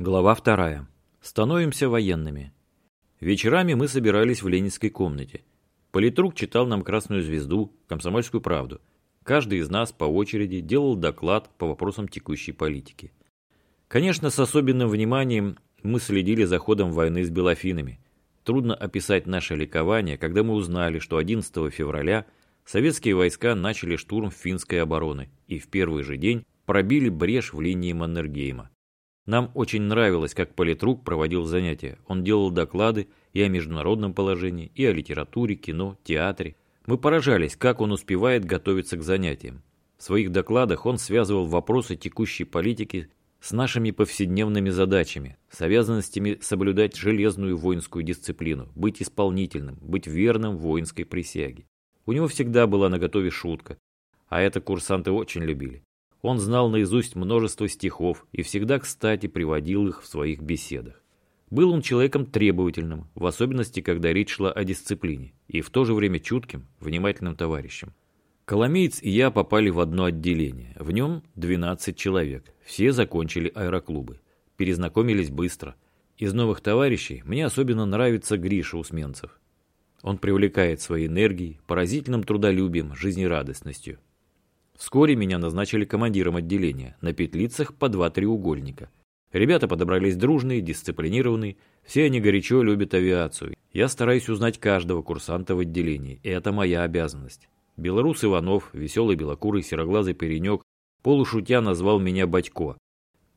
Глава вторая. Становимся военными. Вечерами мы собирались в ленинской комнате. Политрук читал нам «Красную звезду», «Комсомольскую правду». Каждый из нас по очереди делал доклад по вопросам текущей политики. Конечно, с особенным вниманием мы следили за ходом войны с белофинами. Трудно описать наше ликование, когда мы узнали, что 11 февраля советские войска начали штурм финской обороны и в первый же день пробили брешь в линии Маннергейма. Нам очень нравилось, как политрук проводил занятия. Он делал доклады и о международном положении, и о литературе, кино, театре. Мы поражались, как он успевает готовиться к занятиям. В своих докладах он связывал вопросы текущей политики с нашими повседневными задачами, с обязанностями соблюдать железную воинскую дисциплину, быть исполнительным, быть верным воинской присяге. У него всегда была наготове шутка, а это курсанты очень любили. Он знал наизусть множество стихов и всегда, кстати, приводил их в своих беседах. Был он человеком требовательным, в особенности, когда речь шла о дисциплине, и в то же время чутким, внимательным товарищем. Коломеец и я попали в одно отделение. В нем 12 человек. Все закончили аэроклубы. Перезнакомились быстро. Из новых товарищей мне особенно нравится Гриша Усменцев. Он привлекает своей энергией, поразительным трудолюбием, жизнерадостностью. Вскоре меня назначили командиром отделения, на петлицах по два треугольника. Ребята подобрались дружные, дисциплинированные, все они горячо любят авиацию. Я стараюсь узнать каждого курсанта в отделении, и это моя обязанность. Белорус Иванов, веселый белокурый сероглазый паренек, полушутя назвал меня Батько.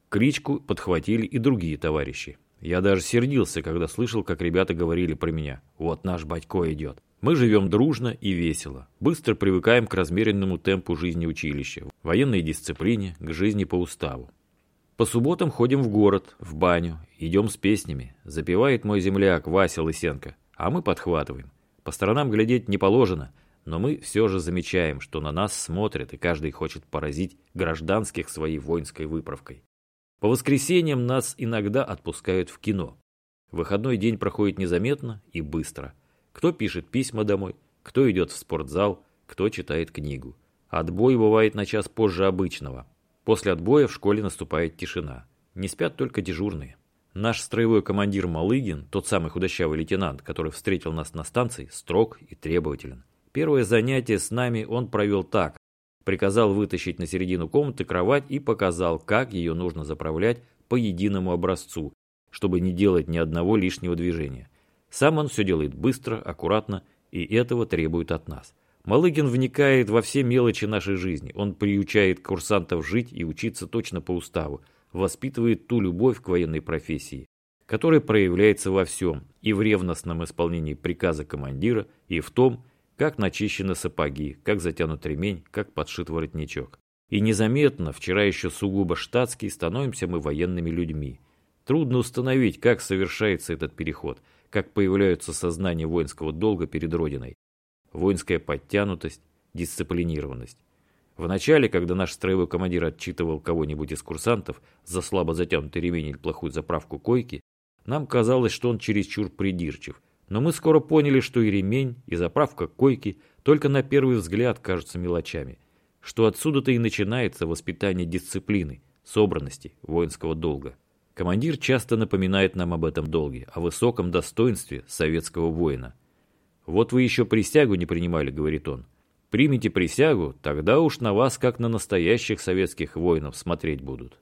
Кличку подхватили и другие товарищи. Я даже сердился, когда слышал, как ребята говорили про меня. Вот наш Батько идет. Мы живем дружно и весело, быстро привыкаем к размеренному темпу жизни училища, военной дисциплине, к жизни по уставу. По субботам ходим в город, в баню, идем с песнями, запевает мой земляк Вася Лысенко, а мы подхватываем. По сторонам глядеть не положено, но мы все же замечаем, что на нас смотрят, и каждый хочет поразить гражданских своей воинской выправкой. По воскресеньям нас иногда отпускают в кино. Выходной день проходит незаметно и быстро – кто пишет письма домой, кто идет в спортзал, кто читает книгу. Отбой бывает на час позже обычного. После отбоя в школе наступает тишина. Не спят только дежурные. Наш строевой командир Малыгин, тот самый худощавый лейтенант, который встретил нас на станции, строг и требователен. Первое занятие с нами он провел так. Приказал вытащить на середину комнаты кровать и показал, как ее нужно заправлять по единому образцу, чтобы не делать ни одного лишнего движения. Сам он все делает быстро, аккуратно, и этого требует от нас. Малыгин вникает во все мелочи нашей жизни. Он приучает курсантов жить и учиться точно по уставу, воспитывает ту любовь к военной профессии, которая проявляется во всем, и в ревностном исполнении приказа командира, и в том, как начищены сапоги, как затянут ремень, как подшит воротничок. И незаметно, вчера еще сугубо штатский, становимся мы военными людьми. Трудно установить, как совершается этот переход – как появляются сознания воинского долга перед Родиной, воинская подтянутость, дисциплинированность. Вначале, когда наш строевой командир отчитывал кого-нибудь из курсантов за слабо затянутый ремень или плохую заправку койки, нам казалось, что он чересчур придирчив. Но мы скоро поняли, что и ремень, и заправка койки только на первый взгляд кажутся мелочами, что отсюда-то и начинается воспитание дисциплины, собранности, воинского долга. Командир часто напоминает нам об этом долге, о высоком достоинстве советского воина. «Вот вы еще присягу не принимали», — говорит он. «Примите присягу, тогда уж на вас, как на настоящих советских воинов, смотреть будут».